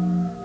Mm-hmm.